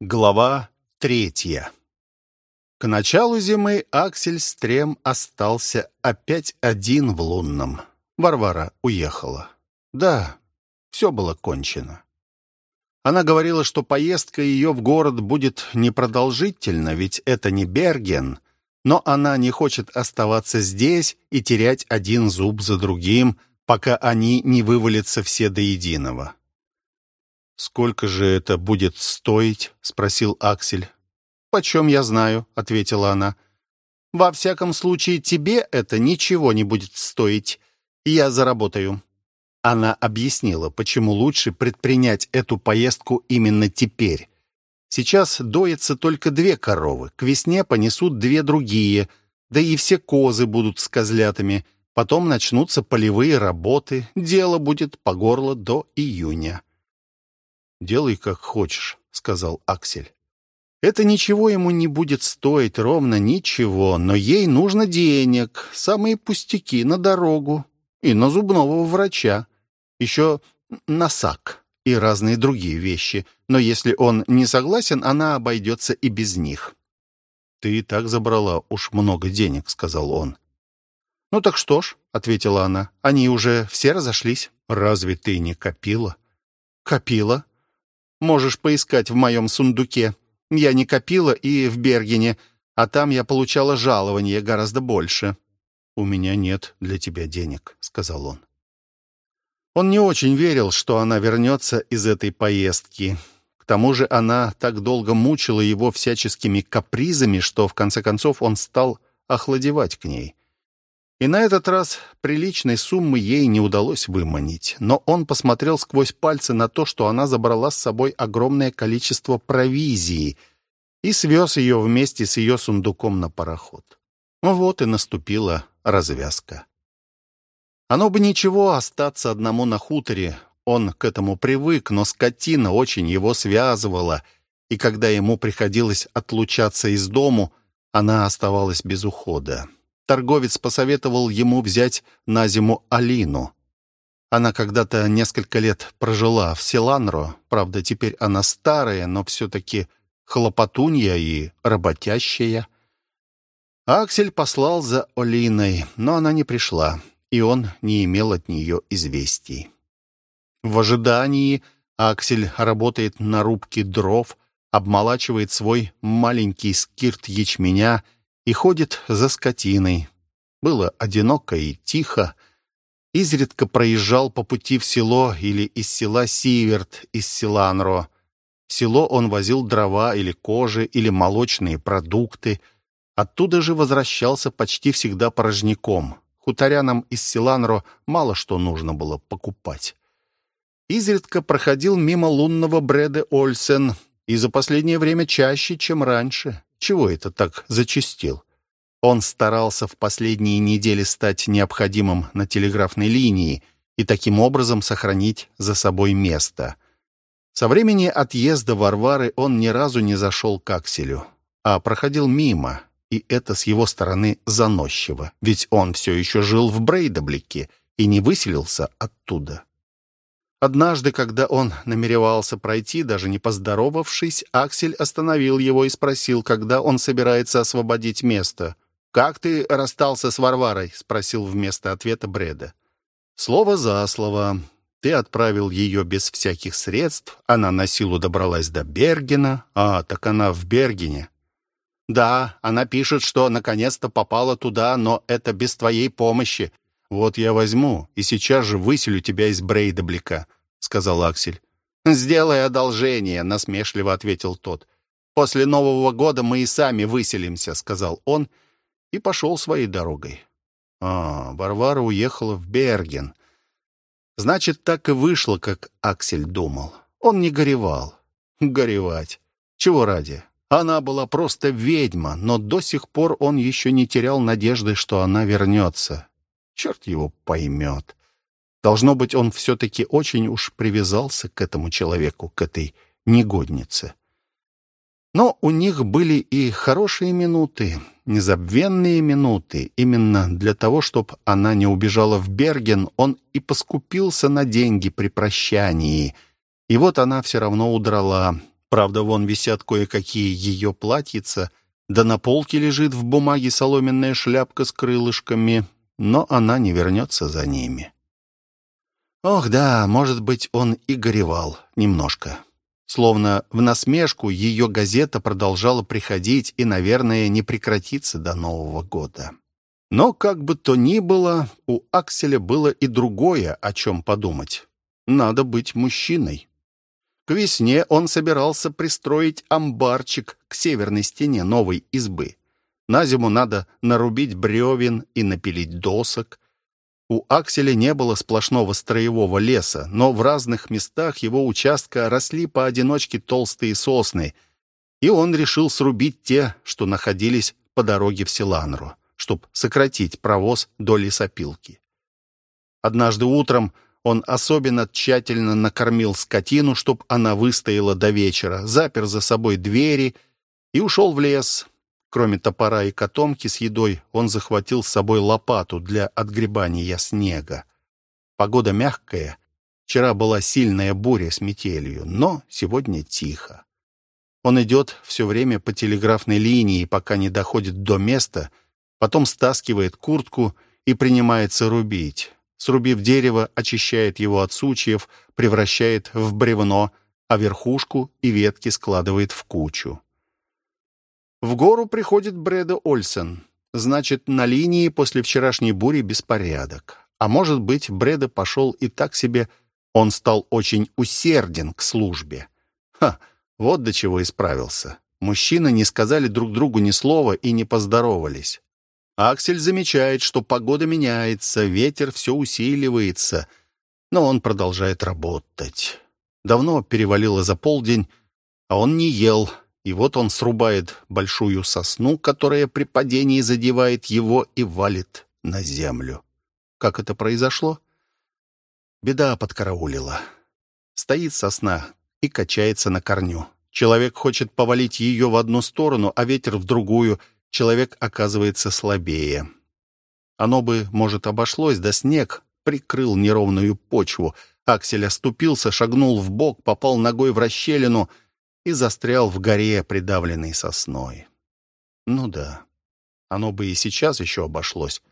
Глава третья. К началу зимы Аксель Стрем остался опять один в лунном. Варвара уехала. Да, все было кончено. Она говорила, что поездка ее в город будет непродолжительна, ведь это не Берген, но она не хочет оставаться здесь и терять один зуб за другим, пока они не вывалятся все до единого. «Сколько же это будет стоить?» — спросил Аксель. «Почем я знаю?» — ответила она. «Во всяком случае, тебе это ничего не будет стоить. Я заработаю». Она объяснила, почему лучше предпринять эту поездку именно теперь. Сейчас доятся только две коровы, к весне понесут две другие, да и все козы будут с козлятами. Потом начнутся полевые работы, дело будет по горло до июня. «Делай, как хочешь», — сказал Аксель. «Это ничего ему не будет стоить, ровно ничего, но ей нужно денег, самые пустяки на дорогу и на зубного врача, еще на сак и разные другие вещи, но если он не согласен, она обойдется и без них». «Ты и так забрала уж много денег», — сказал он. «Ну так что ж», — ответила она, — «они уже все разошлись». «Разве ты не копила?» «Копила», Можешь поискать в моем сундуке. Я не копила и в Бергене, а там я получала жалование гораздо больше». «У меня нет для тебя денег», — сказал он. Он не очень верил, что она вернется из этой поездки. К тому же она так долго мучила его всяческими капризами, что в конце концов он стал охладевать к ней. И на этот раз приличной суммы ей не удалось выманить, но он посмотрел сквозь пальцы на то, что она забрала с собой огромное количество провизии и свез ее вместе с ее сундуком на пароход. Вот и наступила развязка. Оно бы ничего остаться одному на хуторе, он к этому привык, но скотина очень его связывала, и когда ему приходилось отлучаться из дому, она оставалась без ухода торговец посоветовал ему взять на зиму Алину. Она когда-то несколько лет прожила в Селанро, правда, теперь она старая, но все-таки хлопотунья и работящая. Аксель послал за Олиной, но она не пришла, и он не имел от нее известий. В ожидании Аксель работает на рубке дров, обмолачивает свой маленький скирт ячменя — и ходит за скотиной. Было одиноко и тихо. Изредка проезжал по пути в село или из села Сиверт, из села Анро. В село он возил дрова или кожи, или молочные продукты. Оттуда же возвращался почти всегда порожняком. Хуторянам из Силанро мало что нужно было покупать. Изредка проходил мимо лунного Бреда Ольсен, и за последнее время чаще, чем раньше. Чего это так зачастил? Он старался в последние недели стать необходимым на телеграфной линии и таким образом сохранить за собой место. Со времени отъезда Варвары он ни разу не зашел к Акселю, а проходил мимо, и это с его стороны заносчиво, ведь он все еще жил в Брейдаблике и не выселился оттуда. Однажды, когда он намеревался пройти, даже не поздоровавшись, Аксель остановил его и спросил, когда он собирается освободить место. «Как ты расстался с Варварой?» — спросил вместо ответа Бреде. «Слово за слово. Ты отправил ее без всяких средств, она насилу добралась до Бергена. А, так она в Бергене. Да, она пишет, что наконец-то попала туда, но это без твоей помощи. «Вот я возьму и сейчас же выселю тебя из Брейдаблика», — сказал Аксель. «Сделай одолжение», — насмешливо ответил тот. «После Нового года мы и сами выселимся», — сказал он и пошел своей дорогой. А, Варвара уехала в Берген. Значит, так и вышло, как Аксель думал. Он не горевал. Горевать. Чего ради? Она была просто ведьма, но до сих пор он еще не терял надежды, что она вернется. Черт его поймет. Должно быть, он все-таки очень уж привязался к этому человеку, к этой негоднице. Но у них были и хорошие минуты, незабвенные минуты. Именно для того, чтобы она не убежала в Берген, он и поскупился на деньги при прощании. И вот она все равно удрала. Правда, вон висят кое-какие ее платьица, да на полке лежит в бумаге соломенная шляпка с крылышками, но она не вернется за ними. Ох, да, может быть, он и горевал немножко. Словно в насмешку ее газета продолжала приходить и, наверное, не прекратится до Нового года. Но, как бы то ни было, у Акселя было и другое, о чем подумать. Надо быть мужчиной. К весне он собирался пристроить амбарчик к северной стене новой избы. На зиму надо нарубить бревен и напилить досок. У Акселя не было сплошного строевого леса, но в разных местах его участка росли поодиночке толстые сосны, и он решил срубить те, что находились по дороге в Силанру чтобы сократить провоз до лесопилки. Однажды утром он особенно тщательно накормил скотину, чтобы она выстояла до вечера, запер за собой двери и ушел в лес. Кроме топора и котомки с едой, он захватил с собой лопату для отгребания снега. Погода мягкая, вчера была сильная буря с метелью, но сегодня тихо. Он идет все время по телеграфной линии, пока не доходит до места — Потом стаскивает куртку и принимается рубить. Срубив дерево, очищает его от сучьев, превращает в бревно, а верхушку и ветки складывает в кучу. В гору приходит Брэда Ольсен. Значит, на линии после вчерашней бури беспорядок. А может быть, Брэда пошел и так себе, он стал очень усерден к службе. Ха, вот до чего исправился. Мужчины не сказали друг другу ни слова и не поздоровались. Аксель замечает, что погода меняется, ветер все усиливается, но он продолжает работать. Давно перевалило за полдень, а он не ел, и вот он срубает большую сосну, которая при падении задевает его и валит на землю. Как это произошло? Беда подкараулила. Стоит сосна и качается на корню. Человек хочет повалить ее в одну сторону, а ветер в другую — человек оказывается слабее. Оно бы, может, обошлось, да снег прикрыл неровную почву. Аксель оступился, шагнул в бок, попал ногой в расщелину и застрял в горе, придавленной сосной. Ну да, оно бы и сейчас еще обошлось.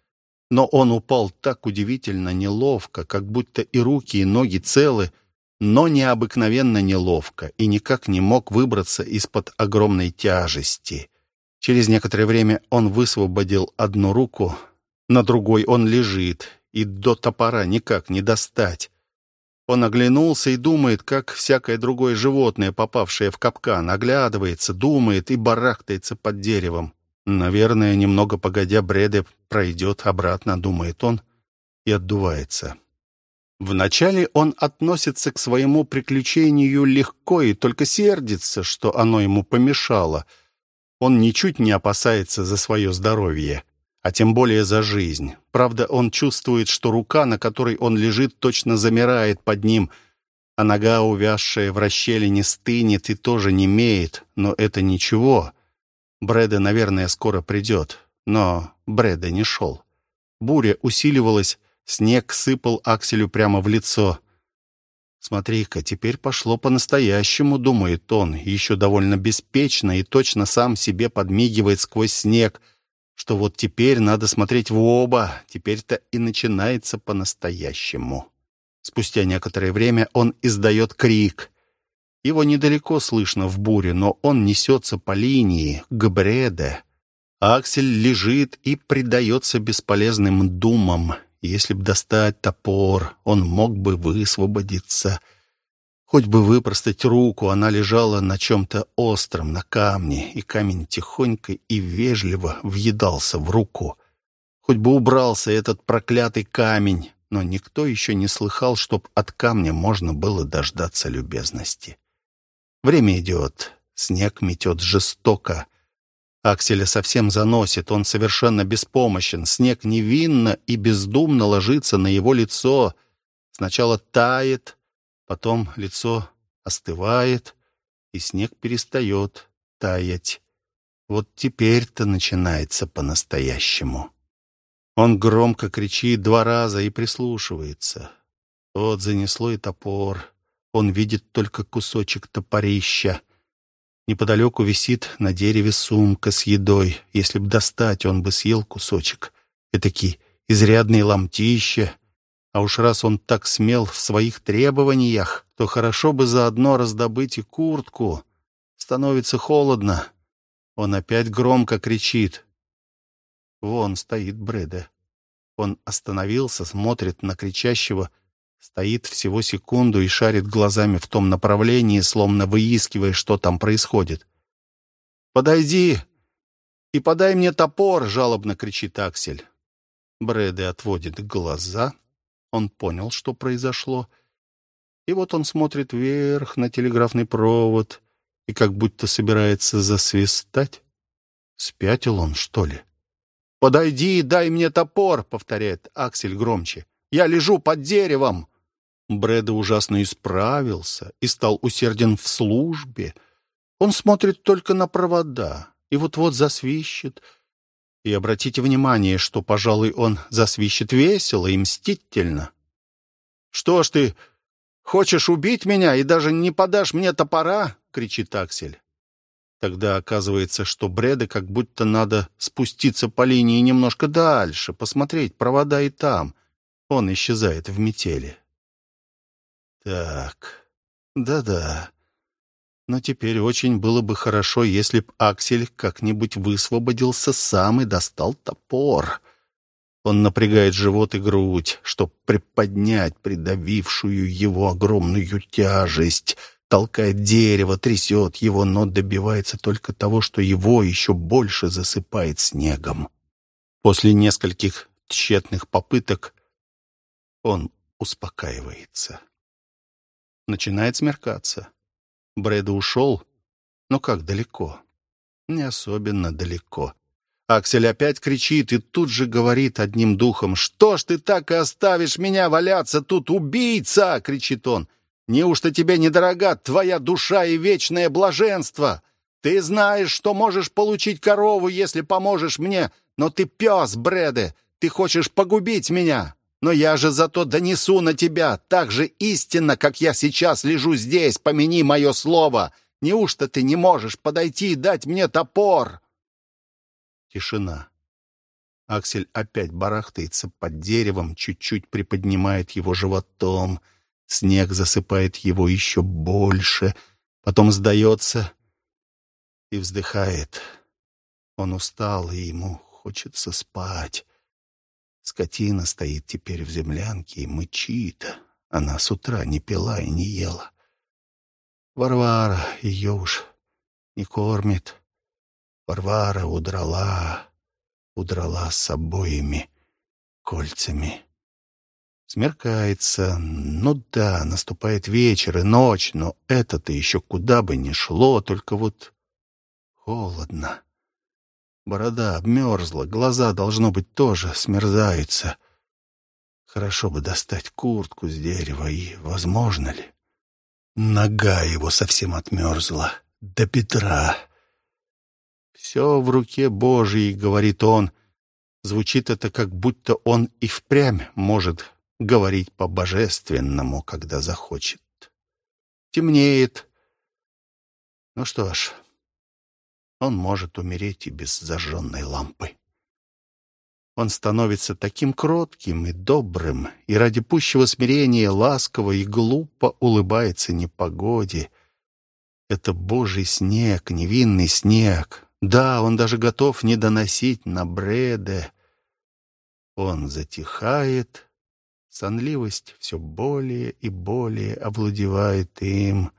Но он упал так удивительно неловко, как будто и руки, и ноги целы, но необыкновенно неловко, и никак не мог выбраться из-под огромной тяжести. Через некоторое время он высвободил одну руку, на другой он лежит, и до топора никак не достать. Он оглянулся и думает, как всякое другое животное, попавшее в капкан, оглядывается, думает и барахтается под деревом. Наверное, немного погодя, Бреде пройдет обратно, думает он, и отдувается. Вначале он относится к своему приключению легко и только сердится, что оно ему помешало — он ничуть не опасается за свое здоровье, а тем более за жизнь. Правда, он чувствует, что рука, на которой он лежит, точно замирает под ним, а нога, увязшая в расщелине, стынет и тоже не имеет. Но это ничего. Брэда, наверное, скоро придет. Но Брэда не шел. Буря усиливалась, снег сыпал Акселю прямо в лицо. «Смотри-ка, теперь пошло по-настоящему», — думает он, еще довольно беспечно и точно сам себе подмигивает сквозь снег, что вот теперь надо смотреть в оба, теперь-то и начинается по-настоящему. Спустя некоторое время он издает крик. Его недалеко слышно в буре, но он несется по линии, к Бреде. Аксель лежит и предается бесполезным думам — если б достать топор, он мог бы высвободиться. Хоть бы выпростать руку, она лежала на чем-то остром, на камне, и камень тихонько и вежливо въедался в руку. Хоть бы убрался этот проклятый камень, но никто еще не слыхал, чтоб от камня можно было дождаться любезности. Время идет, снег метет жестоко, Акселя совсем заносит, он совершенно беспомощен. Снег невинно и бездумно ложится на его лицо. Сначала тает, потом лицо остывает, и снег перестает таять. Вот теперь-то начинается по-настоящему. Он громко кричит два раза и прислушивается. Вот занесло и топор. Он видит только кусочек топорища. Неподалеку висит на дереве сумка с едой. Если б достать, он бы съел кусочек. Этакий изрядный ломтище. А уж раз он так смел в своих требованиях, то хорошо бы заодно раздобыть и куртку. Становится холодно. Он опять громко кричит. Вон стоит Брэда. Он остановился, смотрит на кричащего, стоит всего секунду и шарит глазами в том направлении, словно выискивая, что там происходит. «Подойди и подай мне топор!» — жалобно кричит Аксель. Брэды отводит глаза. Он понял, что произошло. И вот он смотрит вверх на телеграфный провод и как будто собирается засвистать. Спятил он, что ли? «Подойди и дай мне топор!» — повторяет Аксель громче. «Я лежу под деревом!» Брэда ужасно исправился и стал усерден в службе. Он смотрит только на провода и вот-вот засвищет. И обратите внимание, что, пожалуй, он засвищет весело и мстительно. «Что ж ты, хочешь убить меня и даже не подашь мне топора?» — кричит Аксель. Тогда оказывается, что Бреда как будто надо спуститься по линии немножко дальше, посмотреть провода и там. Он исчезает в метели. Так, да-да. Но теперь очень было бы хорошо, если б Аксель как-нибудь высвободился сам и достал топор. Он напрягает живот и грудь, чтобы приподнять придавившую его огромную тяжесть — толкает дерево, трясет его, но добивается только того, что его еще больше засыпает снегом. После нескольких тщетных попыток он успокаивается. Начинает смеркаться. Брэда ушел, но как далеко? Не особенно далеко. Аксель опять кричит и тут же говорит одним духом. «Что ж ты так и оставишь меня валяться тут, убийца!» — кричит он. Неужто тебе недорога твоя душа и вечное блаженство? Ты знаешь, что можешь получить корову, если поможешь мне, но ты пес, Бреде, ты хочешь погубить меня. Но я же зато донесу на тебя так же истинно, как я сейчас лежу здесь, помяни мое слово. Неужто ты не можешь подойти и дать мне топор?» Тишина. Аксель опять барахтается под деревом, чуть-чуть приподнимает его животом — Снег засыпает его еще больше, потом сдается и вздыхает. Он устал, и ему хочется спать. Скотина стоит теперь в землянке и мычит. Она с утра не пила и не ела. Варвара ее уж не кормит. Варвара удрала, удрала с обоими кольцами. Смеркается. Ну да, наступает вечер и ночь, но это-то еще куда бы ни шло, только вот холодно. Борода обмерзла, глаза, должно быть, тоже смерзаются. Хорошо бы достать куртку с дерева, и возможно ли? Нога его совсем отмерзла, до Петра. «Все в руке Божией», — говорит он. Звучит это, как будто он и впрямь может говорить по-божественному, когда захочет. Темнеет. Ну что ж, он может умереть и без зажженной лампы. Он становится таким кротким и добрым, и ради пущего смирения ласково и глупо улыбается непогоде. Это божий снег, невинный снег. Да, он даже готов не доносить на бреде. Он затихает, Сонливость все более и более овладевает им.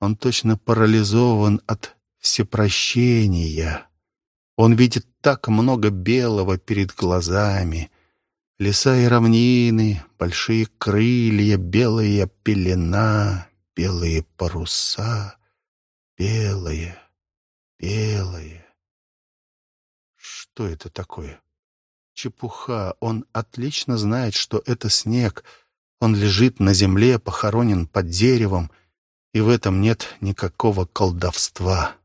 Он точно парализован от всепрощения. Он видит так много белого перед глазами. Леса и равнины, большие крылья, белая пелена, белые паруса, белые, белые. Что это такое? Чепуха. Он отлично знает, что это снег. Он лежит на земле, похоронен под деревом, и в этом нет никакого колдовства.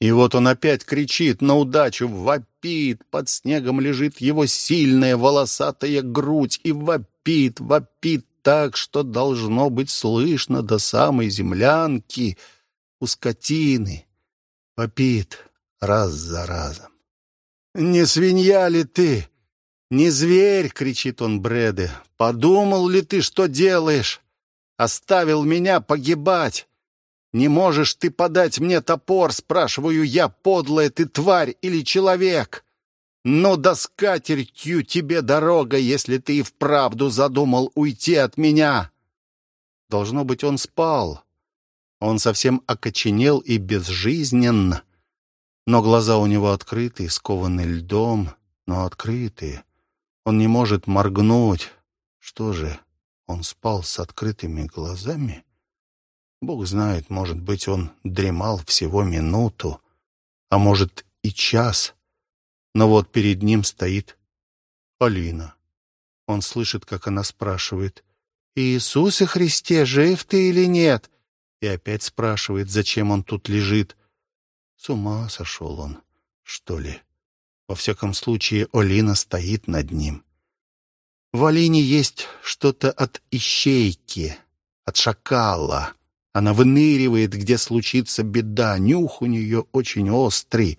И вот он опять кричит на удачу, вопит. Под снегом лежит его сильная волосатая грудь и вопит, вопит так, что должно быть слышно до самой землянки. у скотины. Попит раз за разом. «Не свинья ли ты? Не зверь!» — кричит он Бреде. «Подумал ли ты, что делаешь? Оставил меня погибать!» «Не можешь ты подать мне топор?» — спрашиваю я, подлая ты тварь или человек? «Ну да с тебе дорога, если ты и вправду задумал уйти от меня!» Должно быть, он спал. Он совсем окоченел и безжизнен, но глаза у него открыты, скованы льдом, но открытые. Он не может моргнуть. Что же, он спал с открытыми глазами? Бог знает, может быть, он дремал всего минуту, а может и час. Но вот перед ним стоит Полина. Он слышит, как она спрашивает, «Иисусе Христе, жив ты или нет?» И опять спрашивает, зачем он тут лежит. С ума сошел он, что ли? Во всяком случае, Олина стоит над ним. В Олине есть что-то от ищейки, от шакала. Она выныривает, где случится беда. Нюх у нее очень острый.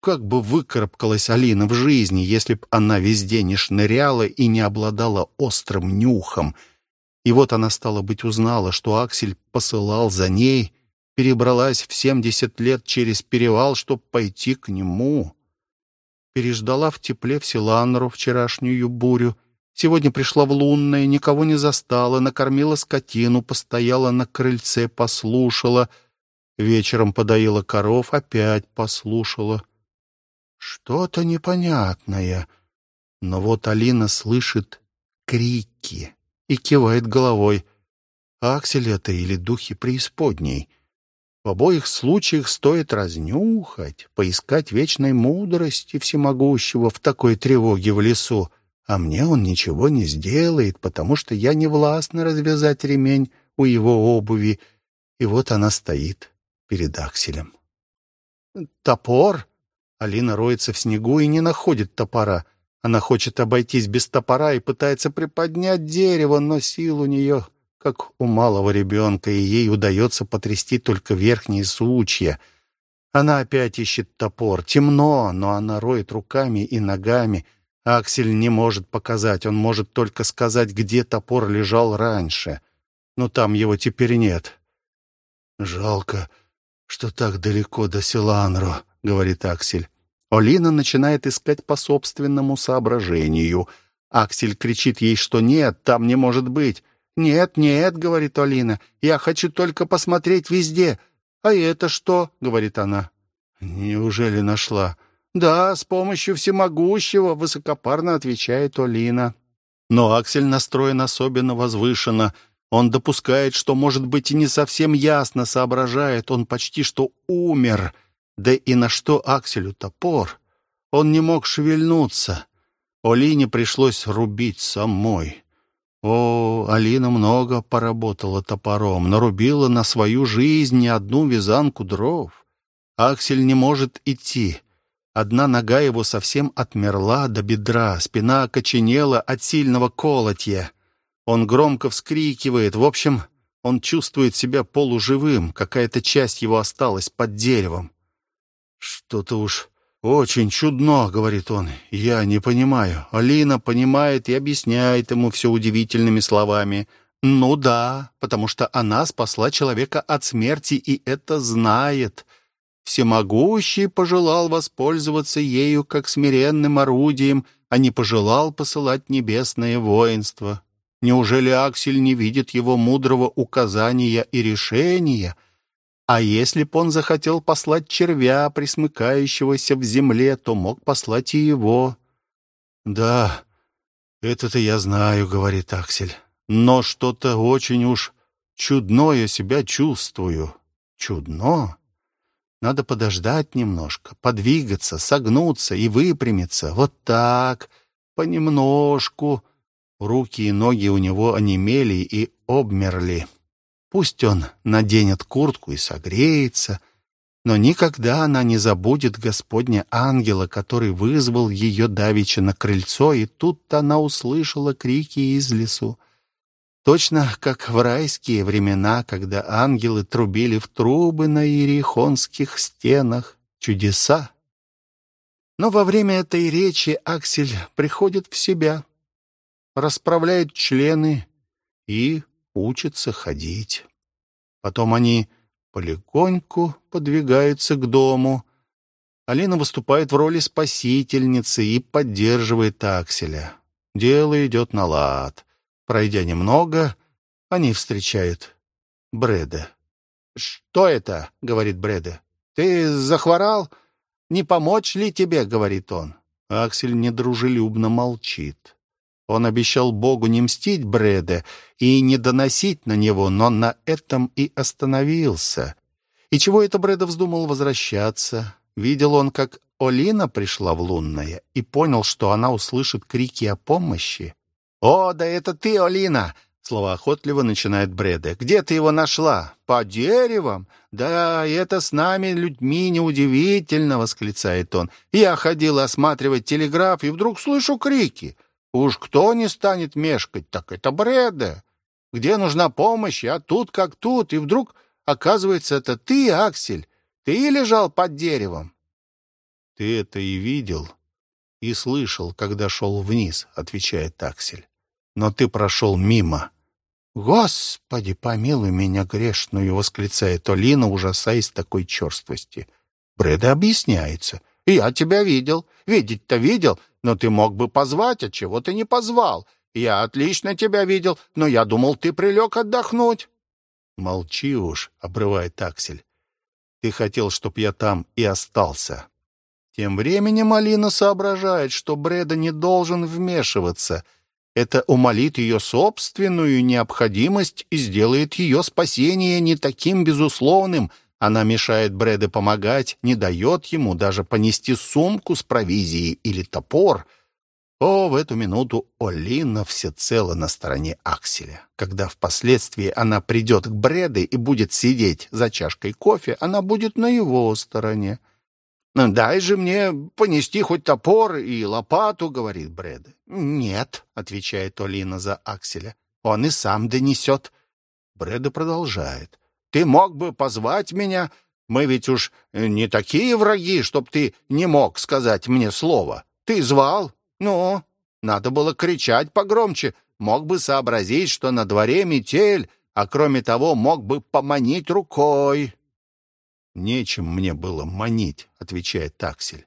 Как бы выкарабкалась Алина в жизни, если б она везде не шныряла и не обладала острым нюхом. И вот она, стала быть, узнала, что Аксель посылал за ней, перебралась в семьдесят лет через перевал, чтоб пойти к нему. Переждала в тепле в Силанру вчерашнюю бурю — Сегодня пришла в лунное, никого не застала, накормила скотину, постояла на крыльце, послушала. Вечером подоила коров, опять послушала. Что-то непонятное. Но вот Алина слышит крики и кивает головой. Аксель это или духи преисподней? В обоих случаях стоит разнюхать, поискать вечной мудрости всемогущего в такой тревоге в лесу. А мне он ничего не сделает, потому что я не властна развязать ремень у его обуви. И вот она стоит перед Акселем. «Топор?» Алина роется в снегу и не находит топора. Она хочет обойтись без топора и пытается приподнять дерево, но сил у нее, как у малого ребенка, и ей удается потрясти только верхние сучья. Она опять ищет топор. Темно, но она роет руками и ногами — Аксель не может показать, он может только сказать, где топор лежал раньше. Но там его теперь нет. «Жалко, что так далеко до Силанро», — говорит Аксель. Олина начинает искать по собственному соображению. Аксель кричит ей, что нет, там не может быть. «Нет, нет», — говорит Олина, — «я хочу только посмотреть везде». «А это что?» — говорит она. «Неужели нашла?» «Да, с помощью всемогущего», — высокопарно отвечает Олина. Но Аксель настроен особенно возвышенно. Он допускает, что, может быть, и не совсем ясно соображает. Он почти что умер. Да и на что Акселю топор? Он не мог шевельнуться. Олине пришлось рубить самой. О, Алина много поработала топором, нарубила на свою жизнь не одну вязанку дров. Аксель не может идти. Одна нога его совсем отмерла до бедра, спина окоченела от сильного колотья. Он громко вскрикивает. В общем, он чувствует себя полуживым, какая-то часть его осталась под деревом. «Что-то уж очень чудно», — говорит он. «Я не понимаю». Алина понимает и объясняет ему все удивительными словами. «Ну да, потому что она спасла человека от смерти и это знает. Всемогущий пожелал воспользоваться ею как смиренным орудием, а не пожелал посылать небесное воинство. Неужели Аксель не видит его мудрого указания и решения? А если б он захотел послать червя, присмыкающегося в земле, то мог послать и его. «Да, это-то я знаю», — говорит Аксель. «Но что-то очень уж чудное себя чувствую». «Чудно?» Надо подождать немножко, подвигаться, согнуться и выпрямиться. Вот так, понемножку. Руки и ноги у него онемели и обмерли. Пусть он наденет куртку и согреется, но никогда она не забудет Господня ангела, который вызвал ее давеча на крыльцо, и тут она услышала крики из лесу. Точно как в райские времена, когда ангелы трубили в трубы на иерихонских стенах. Чудеса. Но во время этой речи Аксель приходит в себя, расправляет члены и учится ходить. Потом они полегоньку подвигаются к дому. Алина выступает в роли спасительницы и поддерживает Акселя. Дело идет на лад. Пройдя немного, они встречают Брэда. «Что это?» — говорит Брэда. «Ты захворал? Не помочь ли тебе?» — говорит он. Аксель недружелюбно молчит. Он обещал Богу не мстить Брэда и не доносить на него, но на этом и остановился. И чего это Брэда вздумал возвращаться? Видел он, как Олина пришла в лунное и понял, что она услышит крики о помощи. «О, да это ты, Олина!» Слово охотливо начинает Бреда. «Где ты его нашла?» «По деревам?» «Да, это с нами, людьми, неудивительно!» — восклицает он. «Я ходил осматривать телеграф, и вдруг слышу крики. Уж кто не станет мешкать, так это Бреда. Где нужна помощь, а тут как тут, и вдруг, оказывается, это ты, Аксель. Ты лежал под деревом». «Ты это и видел?» И слышал, когда шел вниз», — отвечает Аксель. «Но ты прошел мимо». «Господи, помилуй меня грешную!» — восклицает Олина, ужасаясь такой черствости. Брэда объясняется. «Я тебя видел. Видеть-то видел, но ты мог бы позвать, а чего ты не позвал? Я отлично тебя видел, но я думал, ты прилег отдохнуть». «Молчи уж», — обрывает Аксель. «Ты хотел, чтоб я там и остался. Тем временем Алина соображает, что Бреда не должен вмешиваться. Это умолит ее собственную необходимость и сделает ее спасение не таким безусловным. Она мешает Бреде помогать, не дает ему даже понести сумку с провизией или топор. О, в эту минуту Олина всецело на стороне Акселя. Когда впоследствии она придет к Бреде и будет сидеть за чашкой кофе, она будет на его стороне. «Ну, «Дай же мне понести хоть топор и лопату», — говорит Брэд. «Нет», — отвечает Олина за Акселя. «Он и сам донесет». Брэда продолжает. «Ты мог бы позвать меня? Мы ведь уж не такие враги, чтоб ты не мог сказать мне слово. Ты звал? Ну, надо было кричать погромче. Мог бы сообразить, что на дворе метель, а кроме того мог бы поманить рукой. «Нечем мне было манить», — отвечает таксель.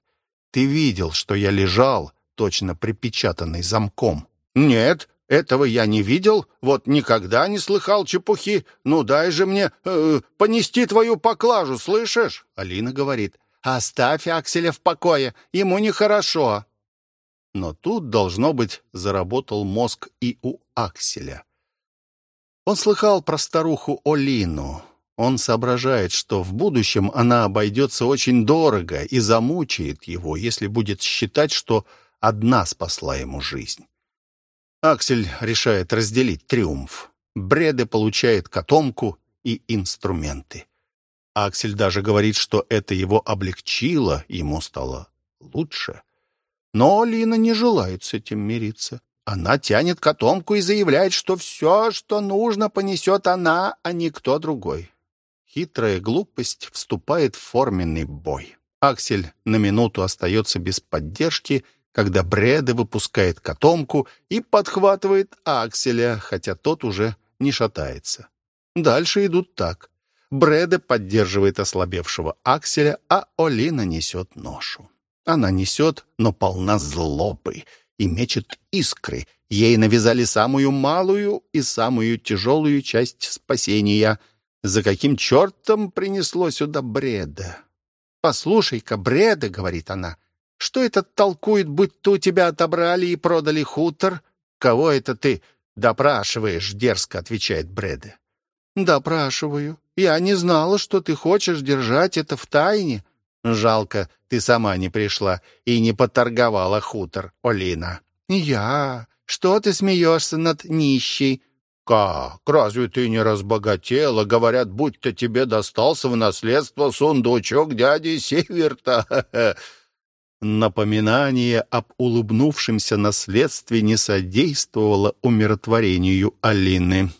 «Ты видел, что я лежал, точно припечатанный замком». «Нет, этого я не видел, вот никогда не слыхал чепухи. Ну дай же мне э, понести твою поклажу, слышишь?» Алина говорит. «Оставь Акселя в покое, ему нехорошо». Но тут, должно быть, заработал мозг и у Акселя. Он слыхал про старуху Олину, он соображает, что в будущем она обойдется очень дорого и замучает его, если будет считать, что одна спасла ему жизнь. Аксель решает разделить триумф. Бреде получает котомку и инструменты. Аксель даже говорит, что это его облегчило, ему стало лучше. Но Лина не желает с этим мириться. Она тянет котомку и заявляет, что все, что нужно, понесет она, а не кто другой. Хитрая глупость вступает в форменный бой. Аксель на минуту остается без поддержки, когда Бреда выпускает котомку и подхватывает Акселя, хотя тот уже не шатается. Дальше идут так. Бреда поддерживает ослабевшего Акселя, а Олина несет ношу. Она несет, но полна злобы и мечет искры. Ей навязали самую малую и самую тяжелую часть спасения — за каким чертом принесло сюда бреда? «Послушай-ка, бреда», — говорит она, — «что это толкует, будто у тебя отобрали и продали хутор? Кого это ты допрашиваешь?» — дерзко отвечает Бреда. «Допрашиваю. Я не знала, что ты хочешь держать это в тайне». «Жалко, ты сама не пришла и не поторговала хутор, Олина». «Я? Что ты смеешься над нищей?» «Как? Разве ты не разбогатела? Говорят, будь-то тебе достался в наследство сундучок дяди Северта». Напоминание об улыбнувшемся наследстве не содействовало умиротворению Алины.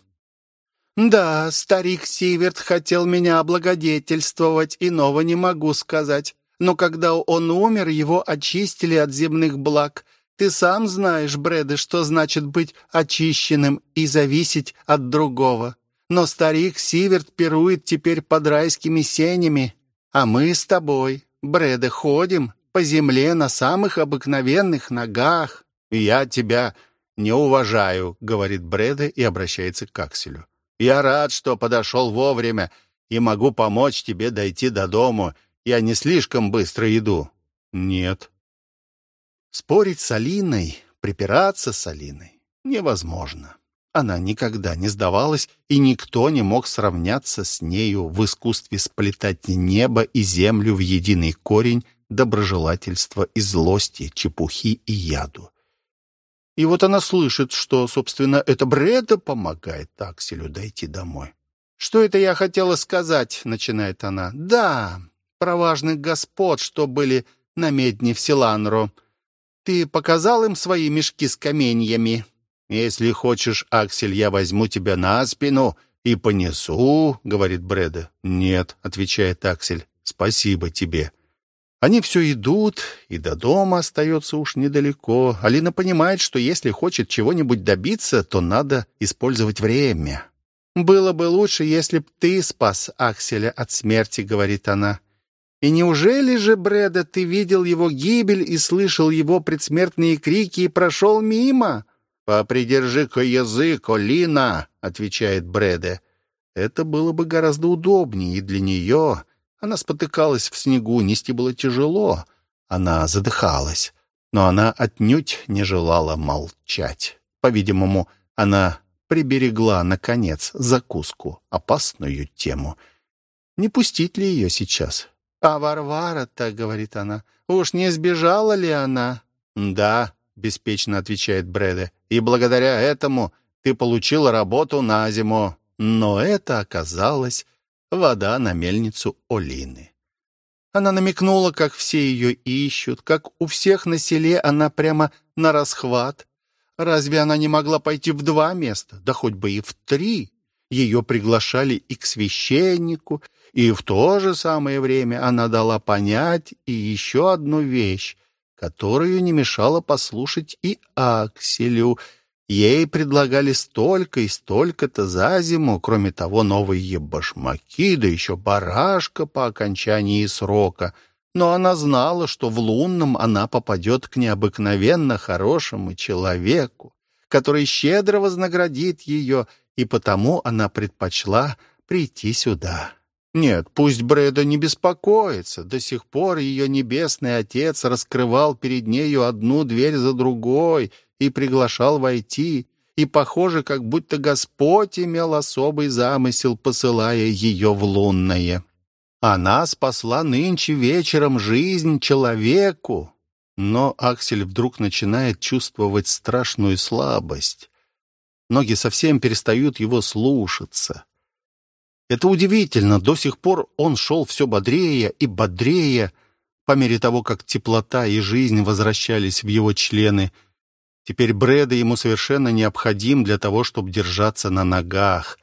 «Да, старик Сиверт хотел меня облагодетельствовать, иного не могу сказать. Но когда он умер, его очистили от земных благ. Ты сам знаешь, Брэды, что значит быть очищенным и зависеть от другого. Но старик Сиверт пирует теперь под райскими сенями, а мы с тобой, Брэды, ходим по земле на самых обыкновенных ногах. «Я тебя не уважаю», — говорит Брэда и обращается к Акселю. Я рад, что подошел вовремя и могу помочь тебе дойти до дому. Я не слишком быстро иду». «Нет». Спорить с Алиной, припираться с Алиной невозможно. Она никогда не сдавалась, и никто не мог сравняться с нею в искусстве сплетать небо и землю в единый корень доброжелательства и злости, чепухи и яду. И вот она слышит, что, собственно, это Бреда помогает Акселю дойти домой. «Что это я хотела сказать?» — начинает она. «Да, про важных господ, что были на медне в Силанро. Ты показал им свои мешки с каменьями?» «Если хочешь, Аксель, я возьму тебя на спину и понесу», — говорит Бреда. «Нет», — отвечает Аксель, — «спасибо тебе». Они все идут, и до дома остается уж недалеко. Алина понимает, что если хочет чего-нибудь добиться, то надо использовать время. «Было бы лучше, если б ты спас Акселя от смерти», — говорит она. «И неужели же, Брэда, ты видел его гибель и слышал его предсмертные крики и прошел мимо?» «Попридержи-ка язык, Олина», — отвечает Брэда. «Это было бы гораздо удобнее и для нее, она спотыкалась в снегу, нести было тяжело. Она задыхалась, но она отнюдь не желала молчать. По-видимому, она приберегла, наконец, закуску, опасную тему. Не пустить ли ее сейчас? «А Варвара-то, — говорит она, — уж не сбежала ли она?» «Да», — беспечно отвечает Бреде, — «и благодаря этому ты получил работу на зиму». Но это оказалось вода на мельницу Олины. Она намекнула, как все ее ищут, как у всех на селе она прямо на расхват. Разве она не могла пойти в два места, да хоть бы и в три? Ее приглашали и к священнику, и в то же самое время она дала понять и еще одну вещь, которую не мешало послушать и Акселю — Ей предлагали столько и столько-то за зиму, кроме того, новые башмаки, да еще барашка по окончании срока. Но она знала, что в лунном она попадет к необыкновенно хорошему человеку, который щедро вознаградит ее, и потому она предпочла прийти сюда. Нет, пусть Брэда не беспокоится. До сих пор ее небесный отец раскрывал перед нею одну дверь за другой — и приглашал войти, и похоже, как будто Господь имел особый замысел, посылая ее в лунное. Она спасла нынче вечером жизнь человеку. Но Аксель вдруг начинает чувствовать страшную слабость. Ноги совсем перестают его слушаться. Это удивительно, до сих пор он шел все бодрее и бодрее, по мере того, как теплота и жизнь возвращались в его члены, Теперь Брэда ему совершенно необходим для того, чтобы держаться на ногах.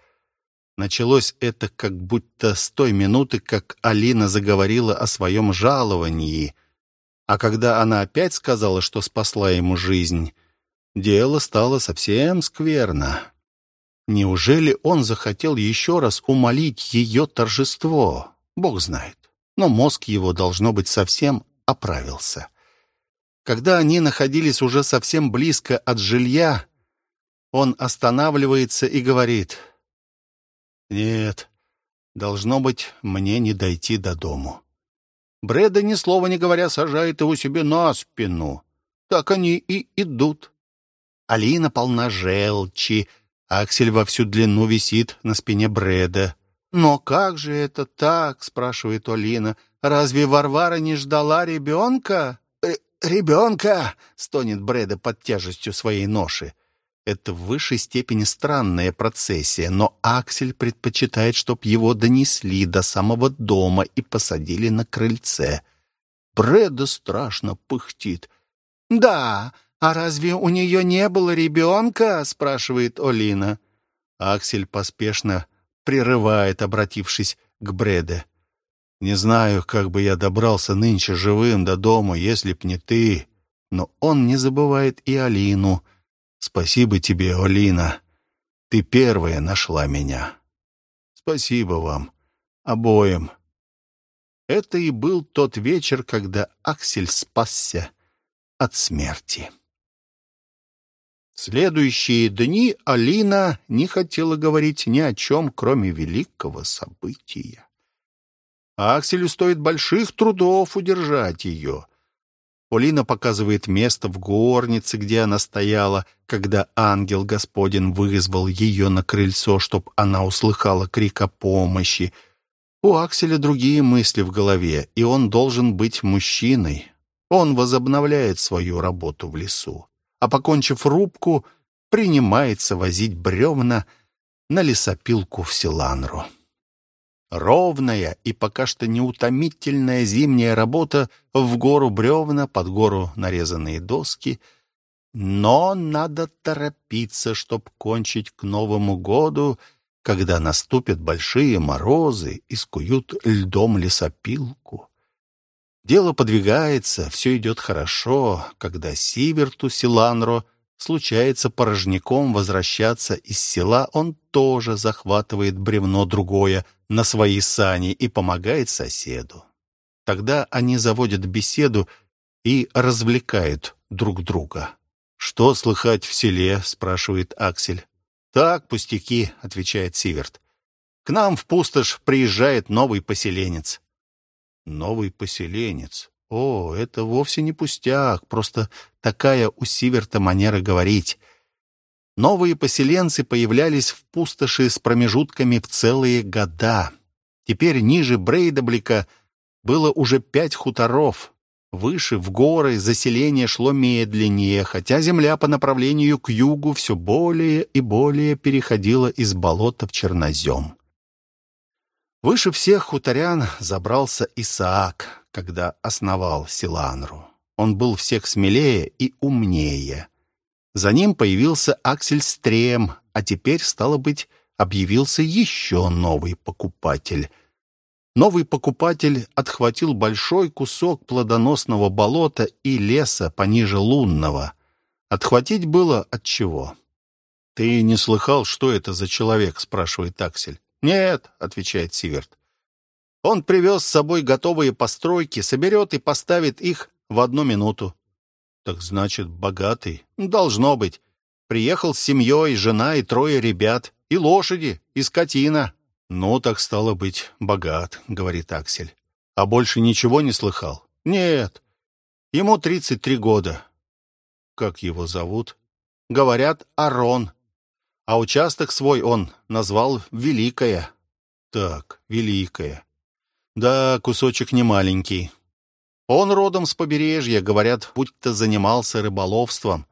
Началось это как будто с той минуты, как Алина заговорила о своем жаловании. А когда она опять сказала, что спасла ему жизнь, дело стало совсем скверно. Неужели он захотел еще раз умолить ее торжество? Бог знает. Но мозг его, должно быть, совсем оправился. Когда они находились уже совсем близко от жилья, он останавливается и говорит, «Нет, должно быть, мне не дойти до дому». Бреда, ни слова не говоря, сажает его себе на спину. Так они и идут. Алина полна желчи, Аксель во всю длину висит на спине Бреда. «Но как же это так?» — спрашивает Алина. «Разве Варвара не ждала ребенка?» «Ребенка!» — стонет Брэда под тяжестью своей ноши. Это в высшей степени странная процессия, но Аксель предпочитает, чтоб его донесли до самого дома и посадили на крыльце. Бреда страшно пыхтит. «Да, а разве у нее не было ребенка?» — спрашивает Олина. Аксель поспешно прерывает, обратившись к Бреде. «Не знаю, как бы я добрался нынче живым до дома, если б не ты. Но он не забывает и Алину. Спасибо тебе, Алина. Ты первая нашла меня. Спасибо вам. Обоим». Это и был тот вечер, когда Аксель спасся от смерти. Следующие дни Алина не хотела говорить ни о чем, кроме великого события. Акселю стоит больших трудов удержать ее. Полина показывает место в горнице, где она стояла, когда ангел Господин вызвал ее на крыльцо, чтоб она услыхала крик о помощи. У Акселя другие мысли в голове, и он должен быть мужчиной. Он возобновляет свою работу в лесу а, покончив рубку, принимается возить бревна на лесопилку в Силанру. Ровная и пока что неутомительная зимняя работа в гору бревна, под гору нарезанные доски. Но надо торопиться, чтоб кончить к Новому году, когда наступят большие морозы и скуют льдом лесопилку. Дело подвигается, все идет хорошо, когда Сиверту Силанро случается порожняком возвращаться из села, он тоже захватывает бревно другое на свои сани и помогает соседу. Тогда они заводят беседу и развлекают друг друга. «Что слыхать в селе?» — спрашивает Аксель. «Так, пустяки», — отвечает Сиверт. «К нам в пустошь приезжает новый поселенец. Новый поселенец. О, это вовсе не пустяк, просто такая у Сиверта манера говорить. Новые поселенцы появлялись в пустоши с промежутками в целые года. Теперь ниже Брейдаблика было уже пять хуторов. Выше, в горы, заселение шло медленнее, хотя земля по направлению к югу все более и более переходила из болота в чернозем. Выше всех хуторян забрался Исаак, когда основал Селланро. Он был всех смелее и умнее. За ним появился Аксель Стрем, а теперь, стало быть, объявился еще новый покупатель. Новый покупатель отхватил большой кусок плодоносного болота и леса пониже лунного. Отхватить было от чего? «Ты не слыхал, что это за человек?» — спрашивает Аксель. «Нет», — отвечает Сиверт. «Он привез с собой готовые постройки, соберет и поставит их в одну минуту». «Так значит, богатый?» «Должно быть. Приехал с семьей, жена и трое ребят, и лошади, и скотина». «Ну, так стало быть, богат», — говорит Аксель. «А больше ничего не слыхал?» «Нет. Ему 33 года». «Как его зовут?» «Говорят, Арон а участок свой он назвал «Великая». Так, «Великая». Да, кусочек не маленький. Он родом с побережья, говорят, будь-то занимался рыболовством.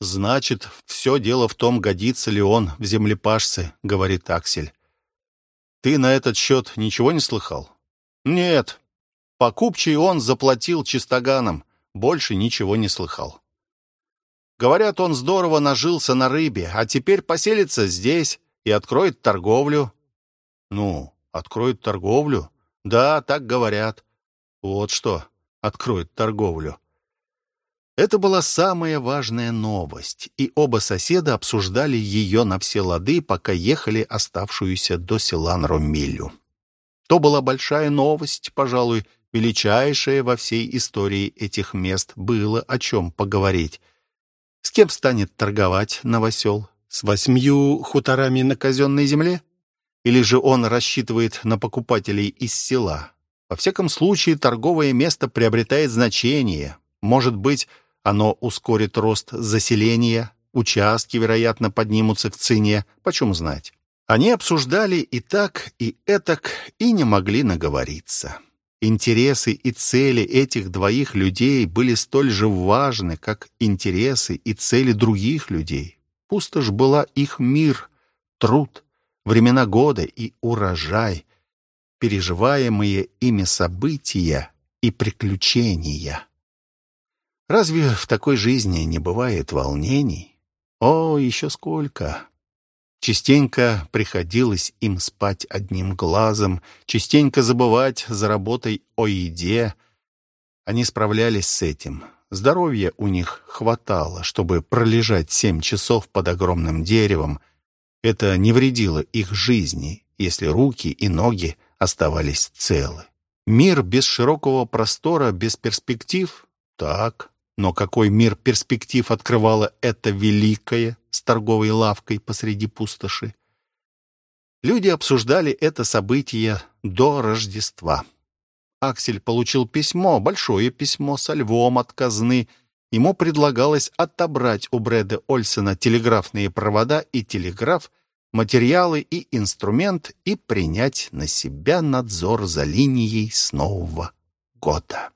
Значит, все дело в том, годится ли он в землепашце, говорит Аксель. Ты на этот счет ничего не слыхал? Нет. Покупчий он заплатил чистоганом, больше ничего не слыхал. Говорят, он здорово нажился на рыбе, а теперь поселится здесь и откроет торговлю. Ну, откроет торговлю? Да, так говорят. Вот что, откроет торговлю. Это была самая важная новость, и оба соседа обсуждали ее на все лады, пока ехали оставшуюся до Силан-Ромилю. То была большая новость, пожалуй, величайшая во всей истории этих мест, было о чем поговорить. С кем станет торговать новосел? С восьмью хуторами на казенной земле? Или же он рассчитывает на покупателей из села? Во всяком случае, торговое место приобретает значение. Может быть, оно ускорит рост заселения, участки, вероятно, поднимутся в цене, почем знать. Они обсуждали и так, и этак, и не могли наговориться. Интересы и цели этих двоих людей были столь же важны, как интересы и цели других людей. Пустошь была их мир, труд, времена года и урожай. Переживаемые ими события и приключения. Разве в такой жизни не бывает волнений? О, еще сколько! Частенько приходилось им спать одним глазом, частенько забывать за работой о еде. Они справлялись с этим. Здоровья у них хватало, чтобы пролежать семь часов под огромным деревом. Это не вредило их жизни, если руки и ноги оставались целы. Мир без широкого простора, без перспектив? Так. Но какой мир перспектив открывала эта великая с торговой лавкой посреди пустоши? Люди обсуждали это событие до Рождества. Аксель получил письмо, большое письмо со львом от казны. Ему предлагалось отобрать у Брэда Ольсона телеграфные провода и телеграф, материалы и инструмент и принять на себя надзор за линией с Нового года.